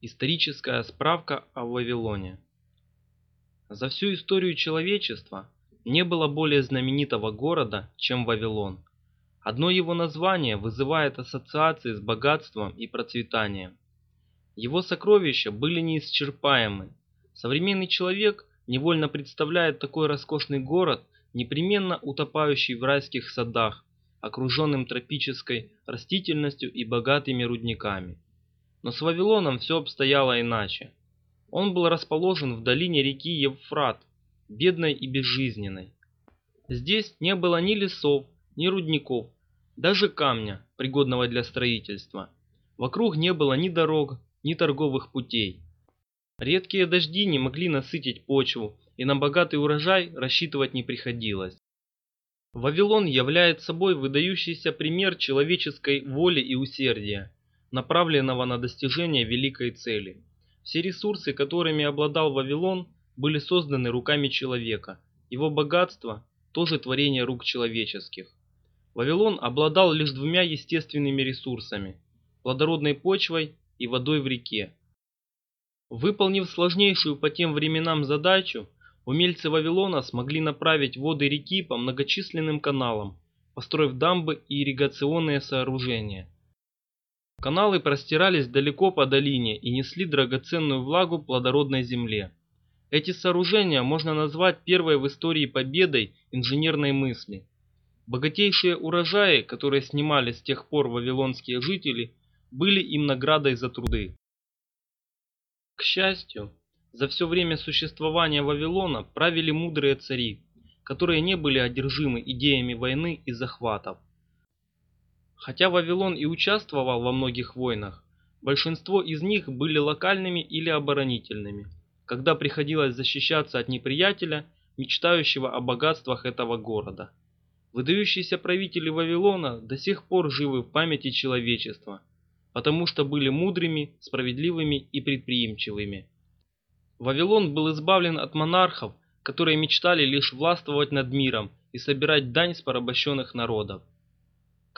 Историческая справка о Вавилоне. За всю историю человечества не было более знаменитого города, чем Вавилон. Одно его название вызывает ассоциации с богатством и процветанием. Его сокровища были неисчерпаемы. Современный человек невольно представляет такой роскошный город, непременно утопающий в райских садах, окруженным тропической растительностью и богатыми рудниками. Но с Вавилоном все обстояло иначе. Он был расположен в долине реки Евфрат, бедной и безжизненной. Здесь не было ни лесов, ни рудников, даже камня, пригодного для строительства. Вокруг не было ни дорог, ни торговых путей. Редкие дожди не могли насытить почву, и на богатый урожай рассчитывать не приходилось. Вавилон является собой выдающийся пример человеческой воли и усердия направленного на достижение великой цели. Все ресурсы, которыми обладал Вавилон, были созданы руками человека. Его богатство – тоже творение рук человеческих. Вавилон обладал лишь двумя естественными ресурсами – плодородной почвой и водой в реке. Выполнив сложнейшую по тем временам задачу, умельцы Вавилона смогли направить воды реки по многочисленным каналам, построив дамбы и ирригационные сооружения – Каналы простирались далеко по долине и несли драгоценную влагу плодородной земле. Эти сооружения можно назвать первой в истории победой инженерной мысли. Богатейшие урожаи, которые снимали с тех пор вавилонские жители, были им наградой за труды. К счастью, за все время существования Вавилона правили мудрые цари, которые не были одержимы идеями войны и захватов. Хотя Вавилон и участвовал во многих войнах, большинство из них были локальными или оборонительными, когда приходилось защищаться от неприятеля, мечтающего о богатствах этого города. Выдающиеся правители Вавилона до сих пор живы в памяти человечества, потому что были мудрыми, справедливыми и предприимчивыми. Вавилон был избавлен от монархов, которые мечтали лишь властвовать над миром и собирать дань с порабощенных народов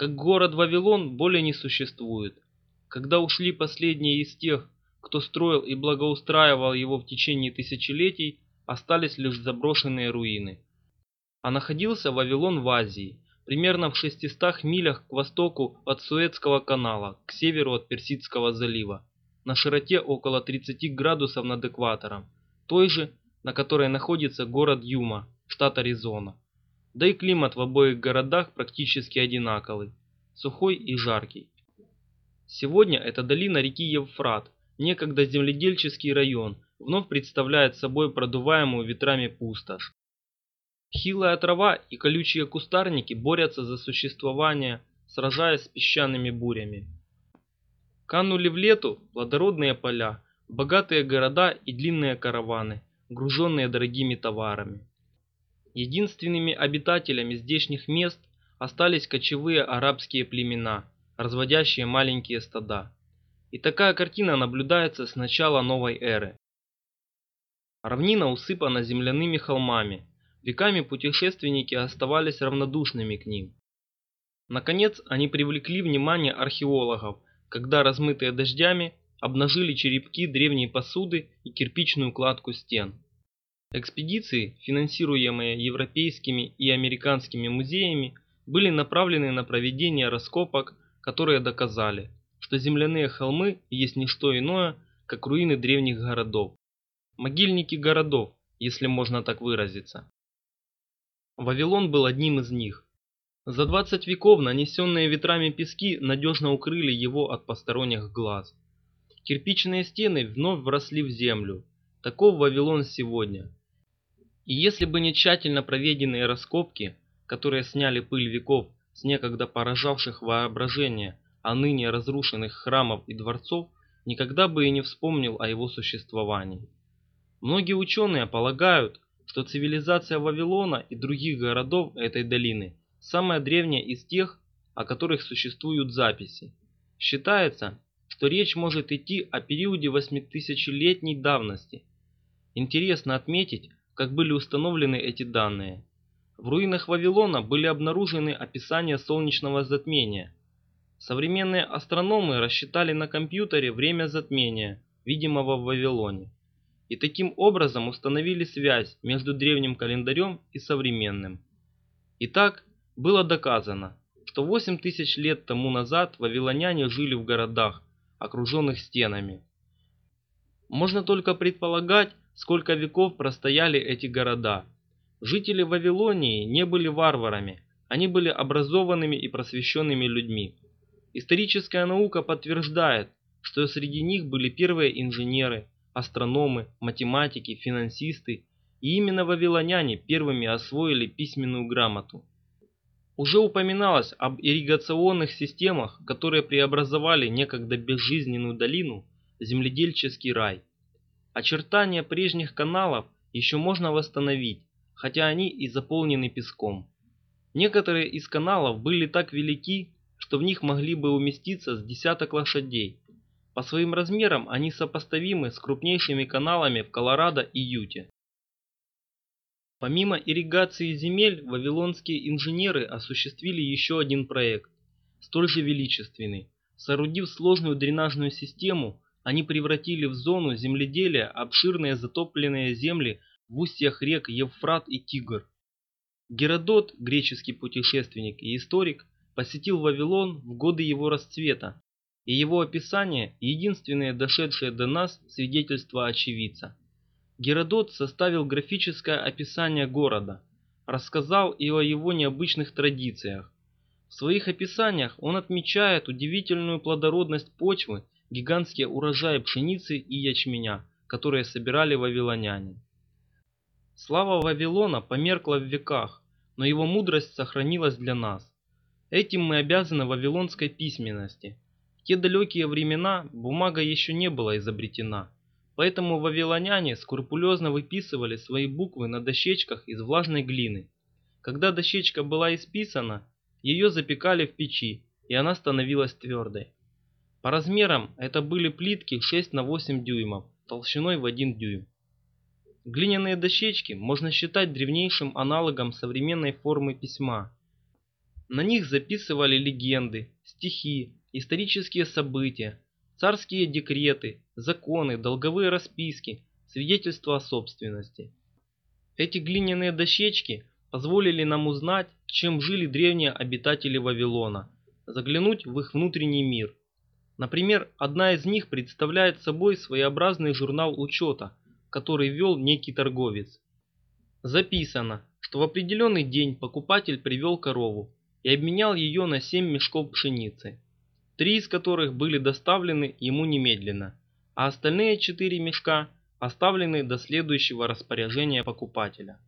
как город Вавилон более не существует. Когда ушли последние из тех, кто строил и благоустраивал его в течение тысячелетий, остались лишь заброшенные руины. А находился Вавилон в Азии, примерно в 600 милях к востоку от Суэцкого канала, к северу от Персидского залива, на широте около 30 градусов над экватором, той же, на которой находится город Юма, штат Аризона. Да и климат в обоих городах практически одинаковый, сухой и жаркий. Сегодня эта долина реки Евфрат, некогда земледельческий район, вновь представляет собой продуваемую ветрами пустошь. Хилая трава и колючие кустарники борются за существование, сражаясь с песчаными бурями. Канули в лету плодородные поля, богатые города и длинные караваны, груженные дорогими товарами. Единственными обитателями здешних мест остались кочевые арабские племена, разводящие маленькие стада. И такая картина наблюдается с начала новой эры. Равнина усыпана земляными холмами, веками путешественники оставались равнодушными к ним. Наконец, они привлекли внимание археологов, когда размытые дождями обнажили черепки древней посуды и кирпичную кладку стен. Экспедиции, финансируемые европейскими и американскими музеями, были направлены на проведение раскопок, которые доказали, что земляные холмы есть не что иное, как руины древних городов. Могильники городов, если можно так выразиться. Вавилон был одним из них. За 20 веков нанесенные ветрами пески надежно укрыли его от посторонних глаз. Кирпичные стены вновь вросли в землю. Таков Вавилон сегодня. И если бы не тщательно проведенные раскопки, которые сняли пыль веков с некогда поражавших воображение, а ныне разрушенных храмов и дворцов, никогда бы и не вспомнил о его существовании. Многие ученые полагают, что цивилизация Вавилона и других городов этой долины самая древняя из тех, о которых существуют записи. Считается, что речь может идти о периоде 8000-летней давности. Интересно отметить, как были установлены эти данные. В руинах Вавилона были обнаружены описания солнечного затмения. Современные астрономы рассчитали на компьютере время затмения, видимого в Вавилоне, и таким образом установили связь между древним календарем и современным. Итак, было доказано, что 8 тысяч лет тому назад вавилоняне жили в городах, окруженных стенами. Можно только предполагать, сколько веков простояли эти города. Жители Вавилонии не были варварами, они были образованными и просвещенными людьми. Историческая наука подтверждает, что среди них были первые инженеры, астрономы, математики, финансисты, и именно вавилоняне первыми освоили письменную грамоту. Уже упоминалось об ирригационных системах, которые преобразовали некогда безжизненную долину в земледельческий рай. Очертания прежних каналов еще можно восстановить, хотя они и заполнены песком. Некоторые из каналов были так велики, что в них могли бы уместиться с десяток лошадей. По своим размерам они сопоставимы с крупнейшими каналами в Колорадо и Юте. Помимо ирригации земель, вавилонские инженеры осуществили еще один проект, столь же величественный. Соорудив сложную дренажную систему, они превратили в зону земледелия обширные затопленные земли в устьях рек Евфрат и Тигр. Геродот, греческий путешественник и историк, посетил Вавилон в годы его расцвета, и его описание – единственное дошедшее до нас свидетельство очевидца. Геродот составил графическое описание города, рассказал и о его необычных традициях. В своих описаниях он отмечает удивительную плодородность почвы, гигантские урожаи пшеницы и ячменя, которые собирали вавилоняне. Слава Вавилона померкла в веках, но его мудрость сохранилась для нас. Этим мы обязаны вавилонской письменности. В те далекие времена бумага еще не была изобретена. Поэтому вавилоняне скрупулезно выписывали свои буквы на дощечках из влажной глины. Когда дощечка была исписана, ее запекали в печи, и она становилась твердой. По размерам это были плитки 6 на 8 дюймов, толщиной в 1 дюйм. Глиняные дощечки можно считать древнейшим аналогом современной формы письма. На них записывали легенды, стихи, исторические события, царские декреты, законы, долговые расписки, свидетельства о собственности. Эти глиняные дощечки позволили нам узнать, чем жили древние обитатели Вавилона, заглянуть в их внутренний мир. Например, одна из них представляет собой своеобразный журнал учета, который вел некий торговец. Записано, что в определенный день покупатель привел корову и обменял ее на 7 мешков пшеницы три из которых были доставлены ему немедленно, а остальные четыре мешка оставлены до следующего распоряжения покупателя.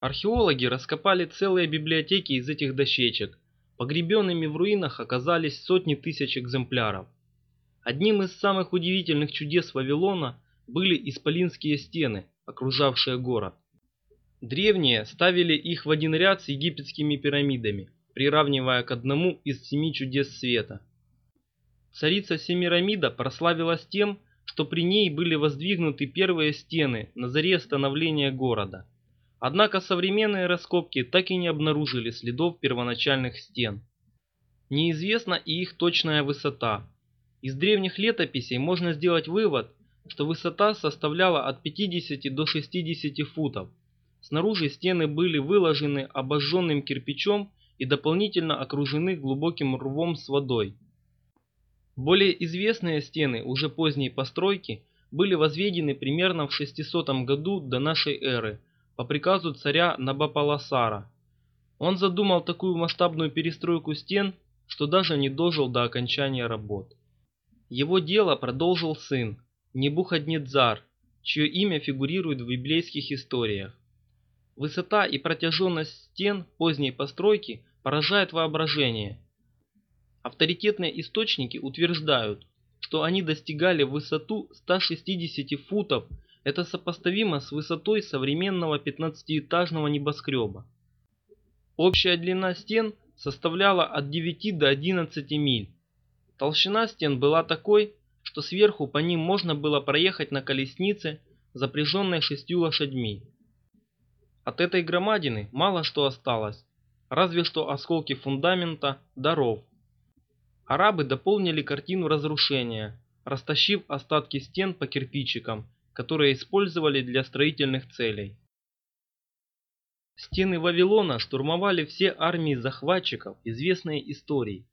Археологи раскопали целые библиотеки из этих дощечек. Погребенными в руинах оказались сотни тысяч экземпляров. Одним из самых удивительных чудес Вавилона были исполинские стены, окружавшие город. Древние ставили их в один ряд с египетскими пирамидами – приравнивая к одному из семи чудес света. Царица Семирамида прославилась тем, что при ней были воздвигнуты первые стены на заре становления города. Однако современные раскопки так и не обнаружили следов первоначальных стен. Неизвестна и их точная высота. Из древних летописей можно сделать вывод, что высота составляла от 50 до 60 футов. Снаружи стены были выложены обожженным кирпичом и дополнительно окружены глубоким рвом с водой. Более известные стены уже поздней постройки были возведены примерно в 600 году до нашей эры по приказу царя Набополосара. Он задумал такую масштабную перестройку стен, что даже не дожил до окончания работ. Его дело продолжил сын, Небуходнецар, чье имя фигурирует в библейских историях. Высота и протяженность стен поздней постройки поражает воображение. Авторитетные источники утверждают, что они достигали высоту 160 футов, это сопоставимо с высотой современного 15-этажного небоскреба. Общая длина стен составляла от 9 до 11 миль. Толщина стен была такой, что сверху по ним можно было проехать на колеснице, запряженной шестью лошадьми. От этой громадины мало что осталось, разве что осколки фундамента даров. Арабы дополнили картину разрушения. растащив остатки стен по кирпичикам, которые использовали для строительных целей. Стены Вавилона штурмовали все армии захватчиков известной истории.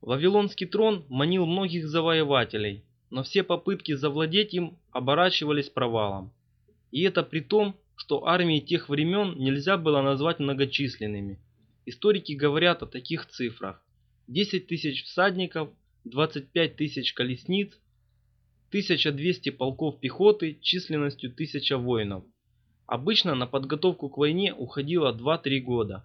Вавилонский трон манил многих завоевателей, но все попытки завладеть им оборачивались провалом. И это при том, что армии тех времен нельзя было назвать многочисленными. Историки говорят о таких цифрах. 10 тысяч всадников, 25 тысяч колесниц, 1200 полков пехоты численностью 1000 воинов. Обычно на подготовку к войне уходило 2-3 года.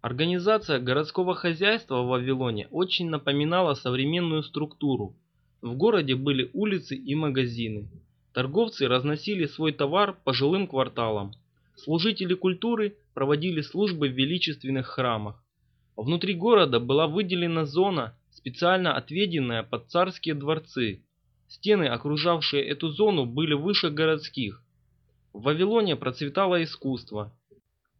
Организация городского хозяйства в Вавилоне очень напоминала современную структуру. В городе были улицы и магазины. Торговцы разносили свой товар по жилым кварталам. Служители культуры проводили службы в величественных храмах. Внутри города была выделена зона, специально отведенная под царские дворцы. Стены, окружавшие эту зону, были выше городских. В Вавилоне процветало искусство.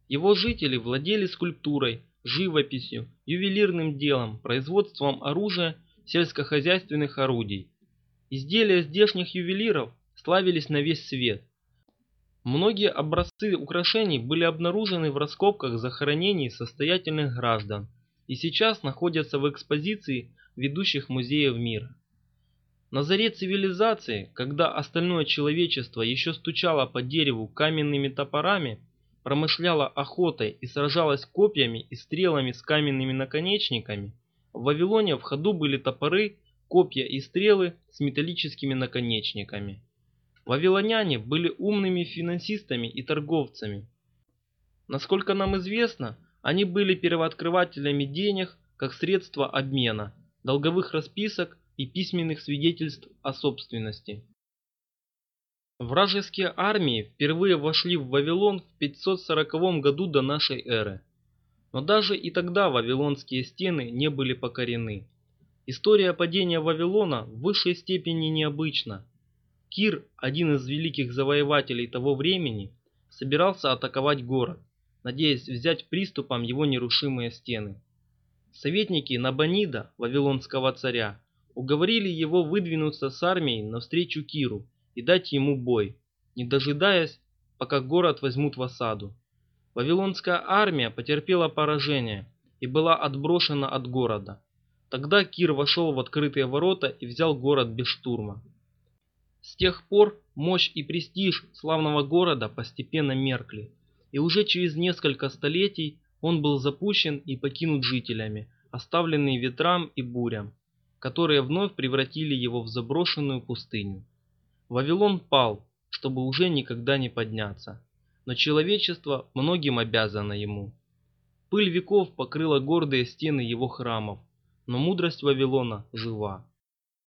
Его жители владели скульптурой, живописью, ювелирным делом, производством оружия, сельскохозяйственных орудий. Изделия здешних ювелиров славились на весь свет. Многие образцы украшений были обнаружены в раскопках захоронений состоятельных граждан и сейчас находятся в экспозиции ведущих музеев мира. На заре цивилизации, когда остальное человечество еще стучало по дереву каменными топорами, промышляло охотой и сражалось копьями и стрелами с каменными наконечниками, в Вавилоне в ходу были топоры, копья и стрелы с металлическими наконечниками. Вавилоняне были умными финансистами и торговцами. Насколько нам известно, они были первооткрывателями денег как средства обмена, долговых расписок и письменных свидетельств о собственности. Вражеские армии впервые вошли в Вавилон в 540 году до нашей эры. Но даже и тогда вавилонские стены не были покорены. История падения Вавилона в высшей степени необычна. Кир, один из великих завоевателей того времени, собирался атаковать город, надеясь взять приступом его нерушимые стены. Советники Набонида, вавилонского царя, уговорили его выдвинуться с армией навстречу Киру и дать ему бой, не дожидаясь, пока город возьмут в осаду. Вавилонская армия потерпела поражение и была отброшена от города. Тогда Кир вошел в открытые ворота и взял город без штурма. С тех пор мощь и престиж славного города постепенно меркли, и уже через несколько столетий он был запущен и покинут жителями, оставленный ветрам и бурям, которые вновь превратили его в заброшенную пустыню. Вавилон пал, чтобы уже никогда не подняться, но человечество многим обязано ему. Пыль веков покрыла гордые стены его храмов, но мудрость Вавилона жива.